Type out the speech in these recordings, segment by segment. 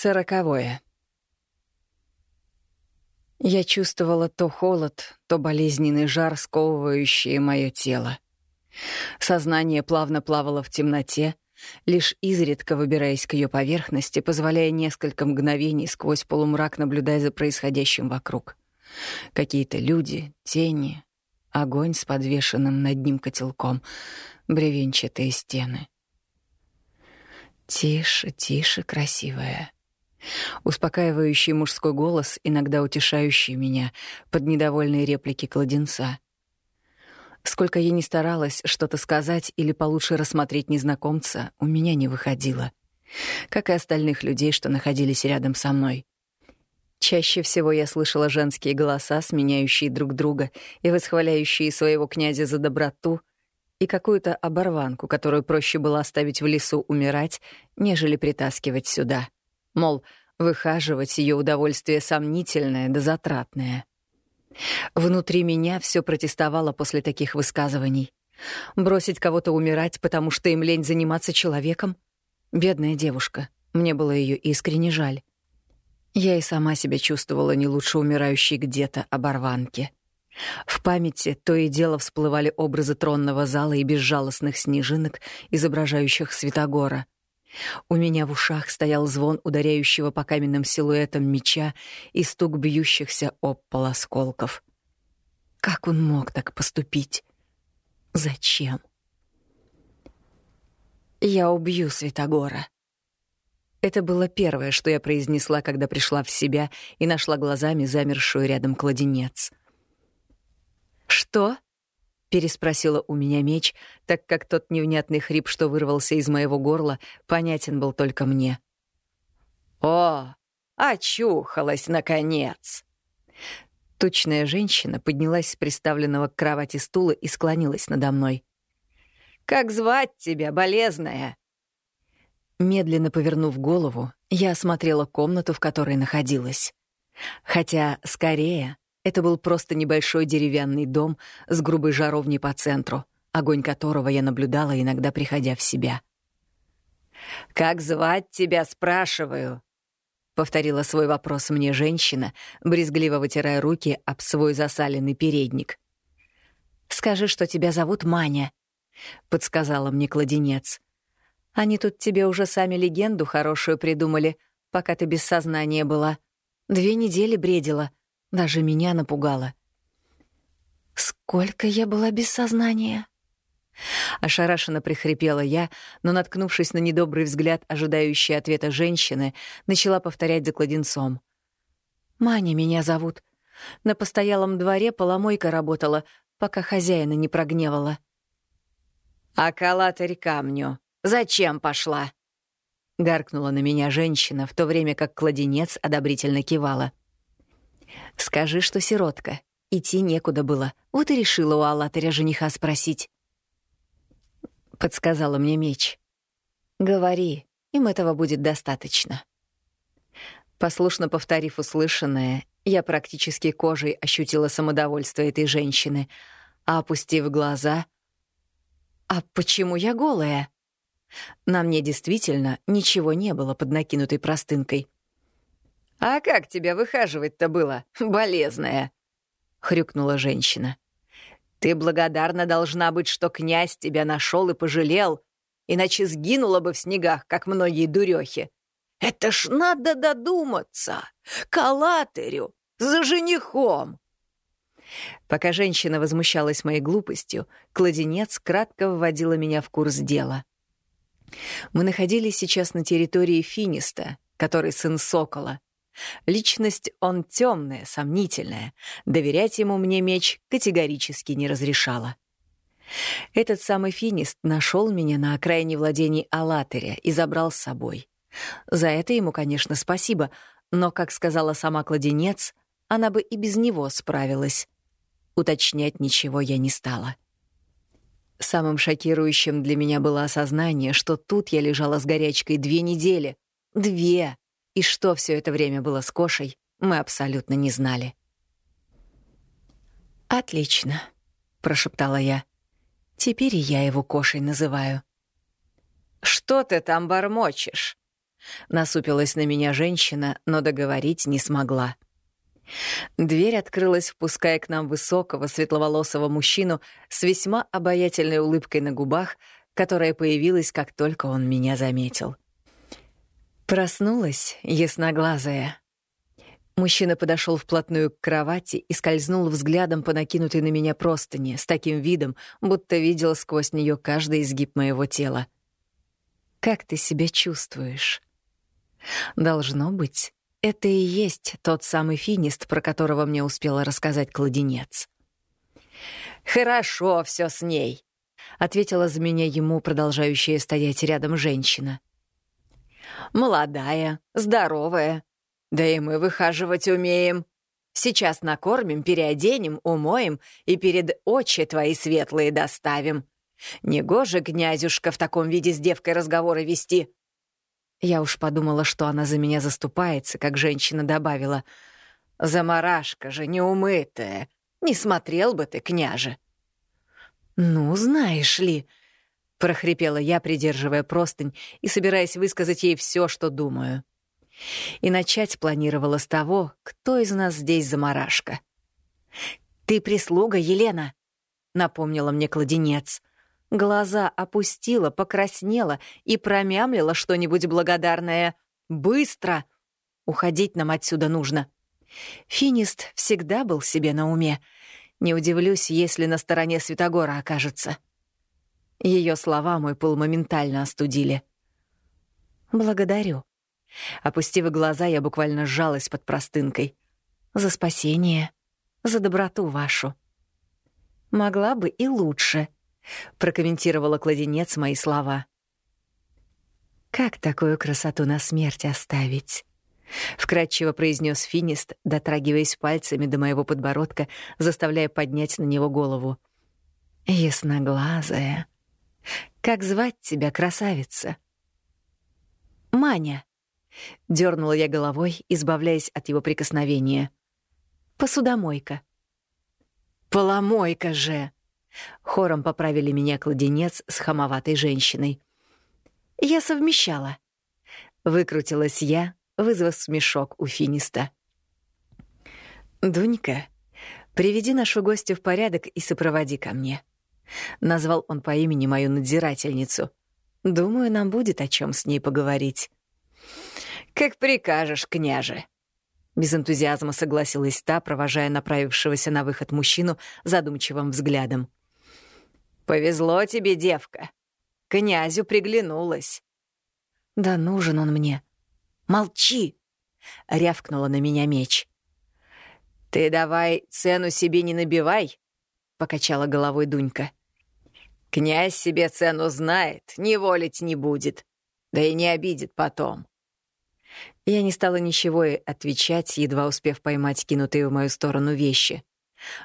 Сороковое. Я чувствовала то холод, то болезненный жар, сковывающий мое тело. Сознание плавно плавало в темноте, лишь изредка выбираясь к ее поверхности, позволяя несколько мгновений сквозь полумрак наблюдать за происходящим вокруг. Какие-то люди, тени, огонь с подвешенным над ним котелком, бревенчатые стены. Тише, тише, красивая. Успокаивающий мужской голос, иногда утешающий меня под недовольные реплики кладенца. Сколько я ни старалась что-то сказать или получше рассмотреть незнакомца, у меня не выходило. Как и остальных людей, что находились рядом со мной. Чаще всего я слышала женские голоса, сменяющие друг друга и восхваляющие своего князя за доброту, и какую-то оборванку, которую проще было оставить в лесу умирать, нежели притаскивать сюда. Мол, выхаживать ее удовольствие сомнительное да затратное. Внутри меня все протестовало после таких высказываний. Бросить кого-то умирать, потому что им лень заниматься человеком? Бедная девушка. Мне было ее искренне жаль. Я и сама себя чувствовала не лучше умирающей где-то оборванки. В памяти то и дело всплывали образы тронного зала и безжалостных снежинок, изображающих Святогора — у меня в ушах стоял звон ударяющего по каменным силуэтам меча и стук бьющихся об пол осколков. Как он мог так поступить? Зачем? «Я убью Святогора». Это было первое, что я произнесла, когда пришла в себя и нашла глазами замершую рядом кладенец. «Что?» — переспросила у меня меч, так как тот невнятный хрип, что вырвался из моего горла, понятен был только мне. «О, очухалась, наконец!» Тучная женщина поднялась с приставленного к кровати стула и склонилась надо мной. «Как звать тебя, болезная?» Медленно повернув голову, я осмотрела комнату, в которой находилась. Хотя, скорее, это был просто небольшой деревянный дом с грубой жаровней по центру, огонь которого я наблюдала, иногда приходя в себя. «Как звать тебя, спрашиваю?» — повторила свой вопрос мне женщина, брезгливо вытирая руки об свой засаленный передник. «Скажи, что тебя зовут Маня», — подсказала мне кладенец. «Они тут тебе уже сами легенду хорошую придумали, пока ты без сознания была. Две недели бредила, даже меня напугало. «Сколько я была без сознания?» Ошарашенно прихрипела я, но, наткнувшись на недобрый взгляд, ожидающий ответа женщины, начала повторять за кладенцом. «Маня меня зовут. На постоялом дворе поломойка работала, пока хозяина не прогневала». «А калатырь камню зачем пошла?» — гаркнула на меня женщина, в то время как кладенец одобрительно кивала. Скажи, что сиротка. Идти некуда было. Вот и решила у Аллатыря жениха спросить. Подсказала мне меч. Говори, им этого будет достаточно. Послушно повторив услышанное, я практически кожей ощутила самодовольство этой женщины, а опустив глаза... «А почему я голая?» На мне действительно ничего не было под накинутой простынкой. «А как тебя выхаживать-то было, болезная?» — хрюкнула женщина. «Ты благодарна должна быть, что князь тебя нашел и пожалел, иначе сгинула бы в снегах, как многие дурехи. Это ж надо додуматься! К! За женихом!» Пока женщина возмущалась моей глупостью, кладенец кратко вводила меня в курс дела. Мы находились сейчас на территории Финиста, который сын Сокола, Личность он темная, сомнительная. Доверять ему мне меч категорически не разрешала. Этот самый финист нашел меня на окраине владений Алатыря и забрал с собой. За это ему, конечно, спасибо, но, как сказала сама кладенец, она бы и без него справилась. Уточнять ничего я не стала. Самым шокирующим для меня было осознание, что тут я лежала с горячкой две недели. Две! И что все это время было с Кошей, мы абсолютно не знали. «Отлично», — прошептала я. «Теперь и я его Кошей называю». «Что ты там бормочешь?» Насупилась на меня женщина, но договорить не смогла. Дверь открылась, впуская к нам высокого, светловолосого мужчину с весьма обаятельной улыбкой на губах, которая появилась, как только он меня заметил. Проснулась ясноглазая. Мужчина подошел вплотную к кровати и скользнул взглядом по накинутой на меня простыне с таким видом, будто видел сквозь нее каждый изгиб моего тела. «Как ты себя чувствуешь?» «Должно быть, это и есть тот самый финист, про которого мне успела рассказать кладенец. «Хорошо все с ней», — ответила за меня ему продолжающая стоять рядом женщина. «Молодая, здоровая. Да и мы выхаживать умеем. Сейчас накормим, переоденем, умоем и перед очи твои светлые доставим. Негоже, князюшка, в таком виде с девкой разговоры вести. Я уж подумала, что она за меня заступается, как женщина добавила. «Замарашка же неумытая. Не смотрел бы ты, княже». «Ну, знаешь ли...» — прохрипела я, придерживая простынь и собираясь высказать ей все, что думаю. И начать планировала с того, кто из нас здесь замарашка. «Ты прислуга, Елена», — напомнила мне кладенец. Глаза опустила, покраснела и промямлила что-нибудь благодарное. «Быстро! Уходить нам отсюда нужно!» Финист всегда был себе на уме. Не удивлюсь, если на стороне Святогора окажется. Ее слова мой пыл моментально остудили. «Благодарю». Опустив глаза, я буквально сжалась под простынкой. «За спасение, за доброту вашу». «Могла бы и лучше», — прокомментировала кладенец мои слова. «Как такую красоту на смерть оставить?» — вкратчиво произнес Финист, дотрагиваясь пальцами до моего подбородка, заставляя поднять на него голову. «Ясноглазая. Как звать тебя, красавица?» «Маня», — дернула я головой, избавляясь от его прикосновения. «Посудомойка». «Поломойка же!» Хором поправили меня кладенец с хамоватой женщиной. «Я совмещала». Выкрутилась я, вызвав смешок у финиста. «Дунька, приведи нашу гостью в порядок и сопроводи ко мне». Назвал он по имени мою надзирательницу. «Думаю, нам будет о чем с ней поговорить». «Как прикажешь, княже», без энтузиазма согласилась та, провожая направившегося на выход мужчину задумчивым взглядом. «Повезло тебе, девка. Князю приглянулась». «Да нужен он мне». «Молчи!» — рявкнула на меня меч. «Ты давай цену себе не набивай», — покачала головой Дунька. «Князь себе цену знает, не волить не будет, да и не обидит потом». Я не стала ничего отвечать, едва успев поймать кинутые в мою сторону вещи.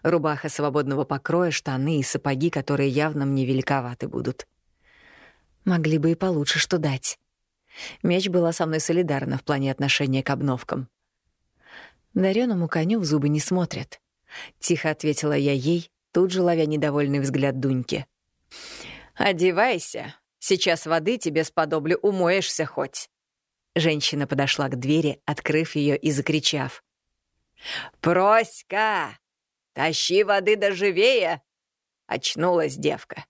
Рубаха свободного покроя, штаны и сапоги, которые явно мне великоваты будут. Могли бы и получше что дать. Меч была со мной солидарна в плане отношения к обновкам. Дареному коню в зубы не смотрят. Тихо ответила я ей, тут же ловя недовольный взгляд Дуньки. «Одевайся. Сейчас воды тебе сподоблю, умоешься хоть». Женщина подошла к двери, открыв ее и закричав. «Проська!» «Тащи воды доживее!» — очнулась девка.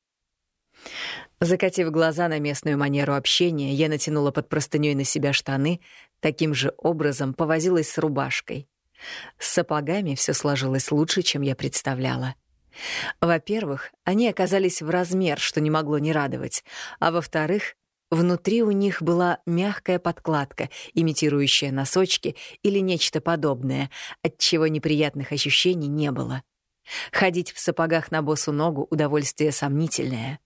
Закатив глаза на местную манеру общения, я натянула под простынёй на себя штаны, таким же образом повозилась с рубашкой. С сапогами все сложилось лучше, чем я представляла. Во-первых, они оказались в размер, что не могло не радовать, а во-вторых, Внутри у них была мягкая подкладка, имитирующая носочки или нечто подобное, от чего неприятных ощущений не было. Ходить в сапогах на босу ногу — удовольствие сомнительное.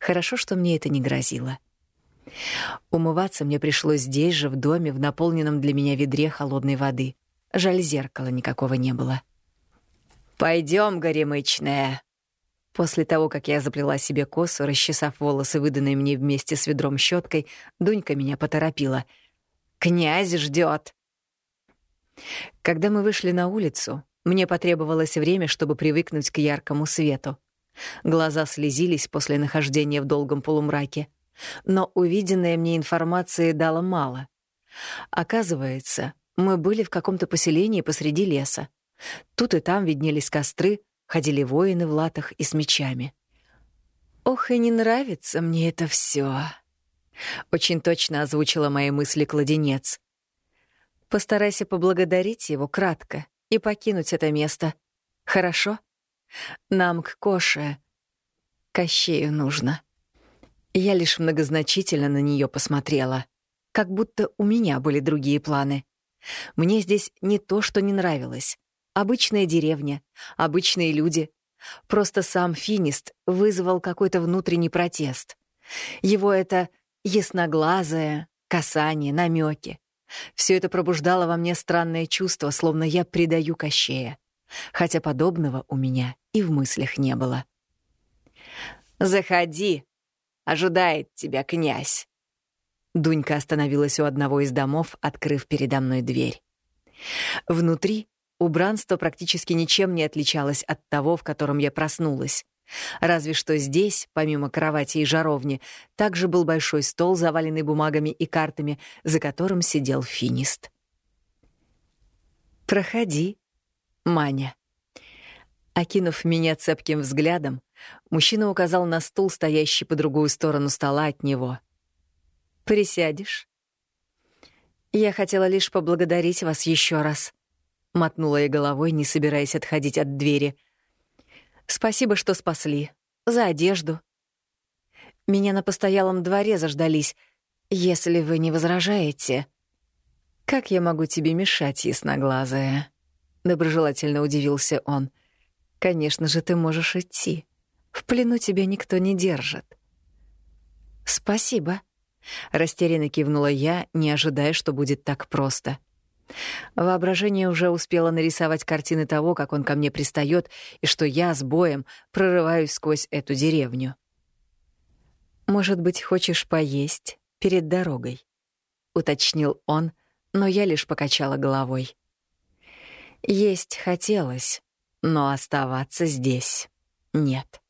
Хорошо, что мне это не грозило. Умываться мне пришлось здесь же, в доме, в наполненном для меня ведре холодной воды. Жаль, зеркала никакого не было. «Пойдем, горемычная», После того, как я заплела себе косу, расчесав волосы, выданные мне вместе с ведром щеткой, Дунька меня поторопила. «Князь ждет. Когда мы вышли на улицу, мне потребовалось время, чтобы привыкнуть к яркому свету. Глаза слезились после нахождения в долгом полумраке. Но увиденная мне информация дала мало, Оказывается, мы были в каком-то поселении посреди леса. Тут и там виднелись костры, ходили воины в латах и с мечами. «Ох, и не нравится мне это все. Очень точно озвучила мои мысли кладенец. «Постарайся поблагодарить его кратко и покинуть это место. Хорошо? Нам к Коше. Кощею нужно». Я лишь многозначительно на нее посмотрела, как будто у меня были другие планы. Мне здесь не то, что не нравилось. Обычная деревня, обычные люди. Просто сам Финист вызвал какой-то внутренний протест. Его это ясноглазое, касание, намеки. Все это пробуждало во мне странное чувство, словно я предаю Кощея. Хотя подобного у меня и в мыслях не было. «Заходи!» Ожидает тебя князь». Дунька остановилась у одного из домов, открыв передо мной дверь. Внутри убранство практически ничем не отличалось от того, в котором я проснулась. Разве что здесь, помимо кровати и жаровни, также был большой стол, заваленный бумагами и картами, за которым сидел финист. «Проходи, Маня». Окинув меня цепким взглядом, Мужчина указал на стул, стоящий по другую сторону стола от него. «Присядешь?» «Я хотела лишь поблагодарить вас еще раз», — мотнула я головой, не собираясь отходить от двери. «Спасибо, что спасли. За одежду. Меня на постоялом дворе заждались, если вы не возражаете». «Как я могу тебе мешать, ясноглазая?» — доброжелательно удивился он. «Конечно же, ты можешь идти». В плену тебя никто не держит. Спасибо, растерянно кивнула я, не ожидая, что будет так просто. Воображение уже успело нарисовать картины того, как он ко мне пристает, и что я с боем прорываюсь сквозь эту деревню. «Может быть, хочешь поесть перед дорогой?» — уточнил он, но я лишь покачала головой. Есть хотелось, но оставаться здесь нет.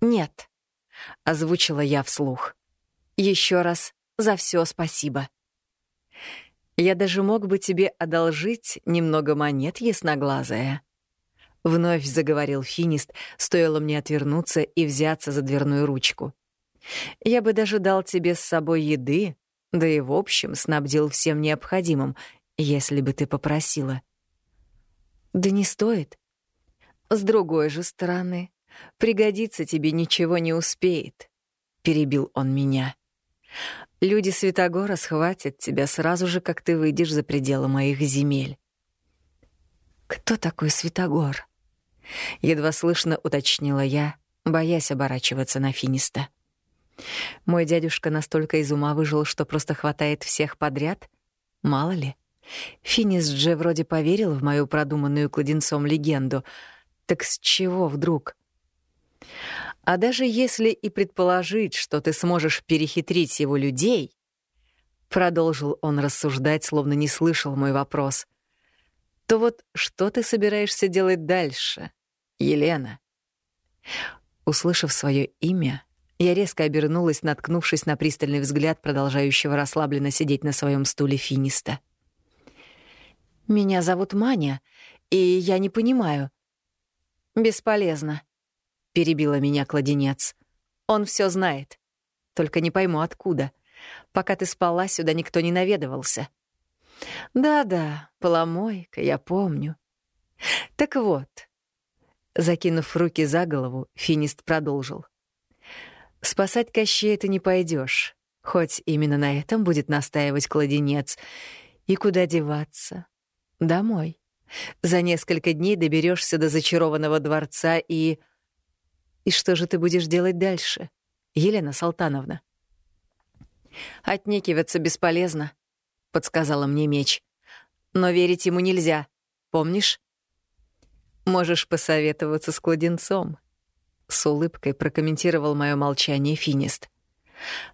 «Нет», — озвучила я вслух. Еще раз за все спасибо. Я даже мог бы тебе одолжить немного монет, ясноглазая. Вновь заговорил финист, стоило мне отвернуться и взяться за дверную ручку. Я бы даже дал тебе с собой еды, да и в общем снабдил всем необходимым, если бы ты попросила. Да не стоит. С другой же стороны, Пригодиться тебе ничего не успеет», — перебил он меня. «Люди Святогора схватят тебя сразу же, как ты выйдешь за пределы моих земель». «Кто такой Святогор?» — едва слышно уточнила я, боясь оборачиваться на Финиста. Мой дядюшка настолько из ума выжил, что просто хватает всех подряд? Мало ли. Финист же вроде поверил в мою продуманную кладенцом легенду. Так с чего вдруг? А даже если и предположить, что ты сможешь перехитрить его людей, продолжил он рассуждать, словно не слышал мой вопрос, то вот что ты собираешься делать дальше, Елена? Услышав свое имя, я резко обернулась, наткнувшись на пристальный взгляд продолжающего расслабленно сидеть на своем стуле финиста. «Меня зовут Маня, и я не понимаю». «Бесполезно перебила меня кладенец. Он все знает. Только не пойму, откуда. Пока ты спала, сюда никто не наведывался. Да-да, поломойка, я помню. Так вот. Закинув руки за голову, финист продолжил. Спасать Кощея ты не пойдешь, хоть именно на этом будет настаивать кладенец. И куда деваться? Домой. За несколько дней доберешься до зачарованного дворца и... И что же ты будешь делать дальше, Елена Салтановна? Отнекиваться бесполезно, подсказала мне меч. Но верить ему нельзя. Помнишь? Можешь посоветоваться с кладенцом. С улыбкой прокомментировал мое молчание Финист.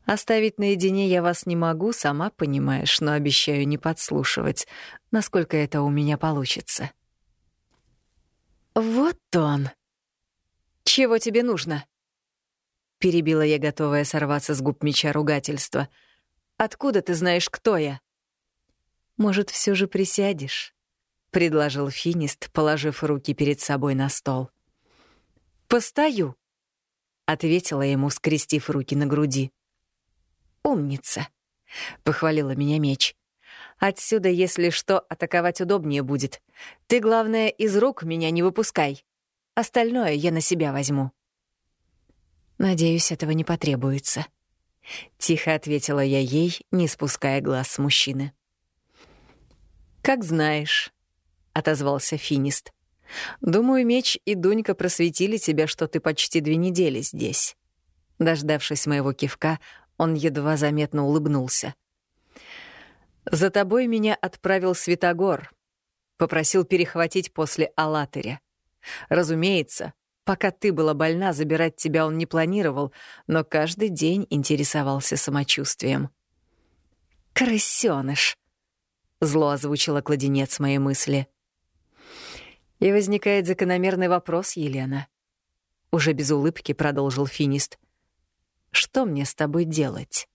Оставить наедине я вас не могу, сама понимаешь, но обещаю не подслушивать, насколько это у меня получится. Вот он. «Чего тебе нужно?» Перебила я, готовая сорваться с губ меча ругательства. Откуда ты знаешь, кто я?» «Может, все же присядешь?» — предложил Финист, положив руки перед собой на стол. «Постою», — ответила ему, скрестив руки на груди. «Умница», — похвалила меня меч. «Отсюда, если что, атаковать удобнее будет. Ты, главное, из рук меня не выпускай. Остальное я на себя возьму». «Надеюсь, этого не потребуется», — тихо ответила я ей, не спуская глаз с мужчины. «Как знаешь», — отозвался Финист. «Думаю, меч и Дунька просветили тебя, что ты почти две недели здесь». Дождавшись моего кивка, он едва заметно улыбнулся. «За тобой меня отправил Святогор. Попросил перехватить после Алатыря. Разумеется, пока ты была больна, забирать тебя он не планировал, но каждый день интересовался самочувствием». «Крысёныш!» — зло озвучила кладенец моей мысли. И возникает закономерный вопрос, Елена. Уже без улыбки продолжил Финист. Что мне с тобой делать?